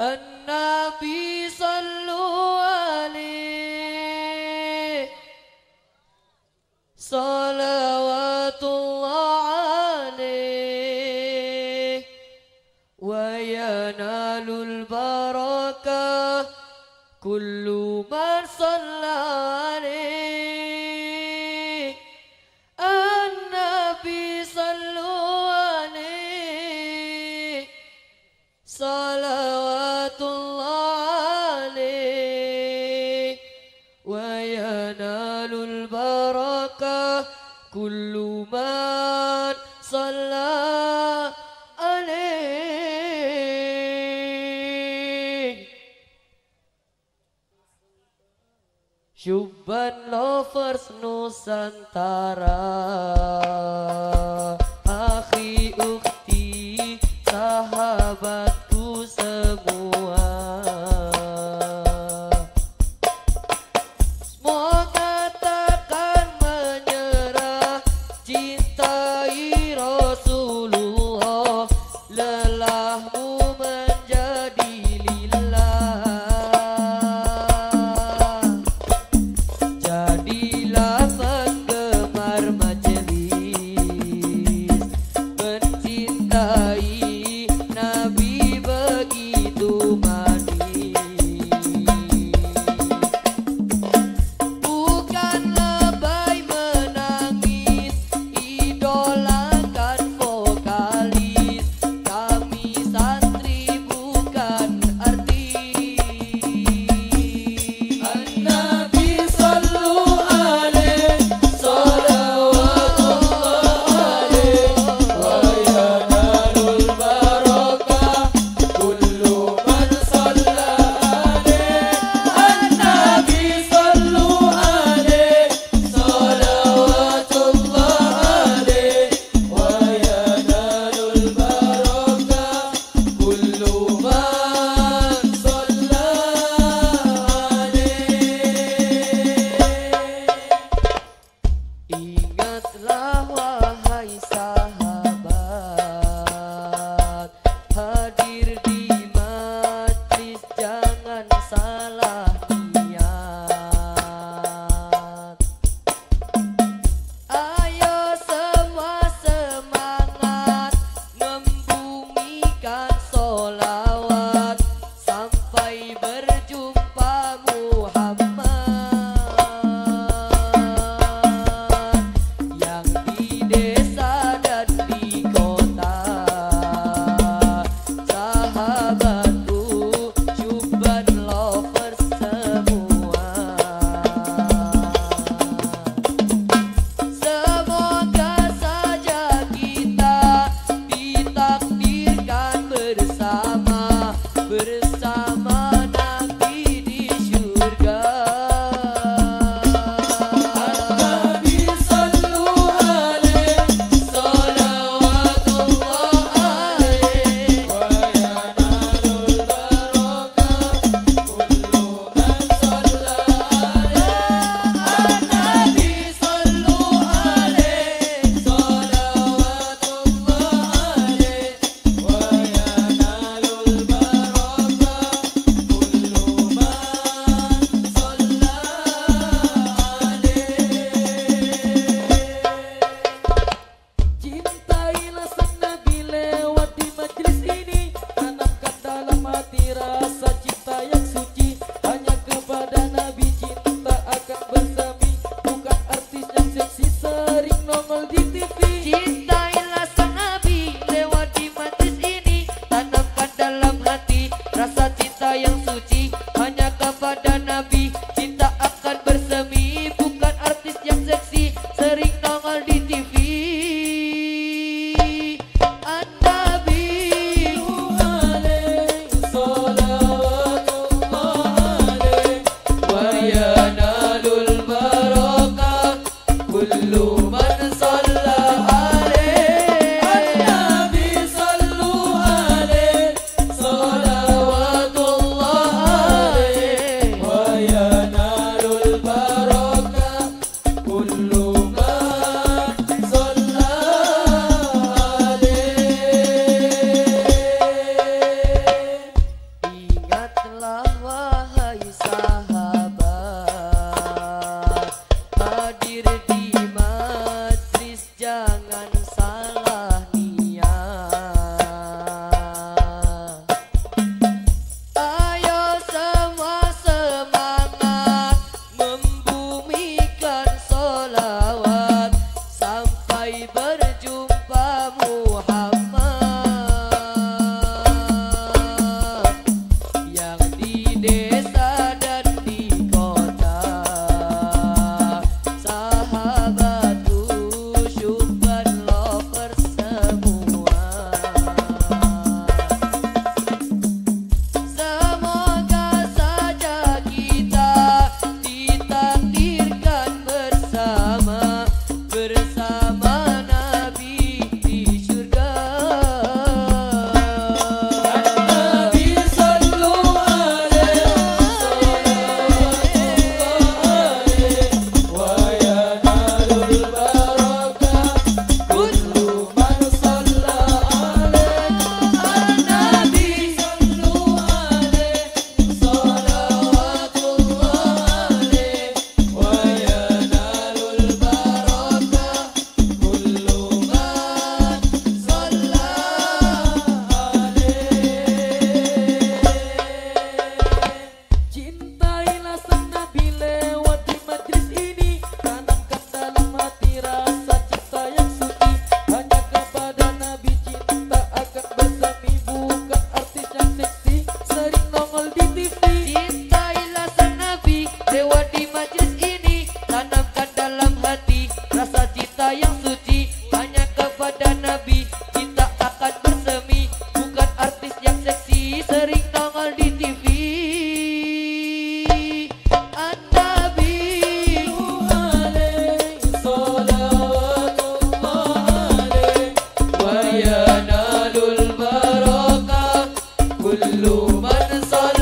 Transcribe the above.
النبي كل من صلى عليه Syuban lovers Nusantara sol.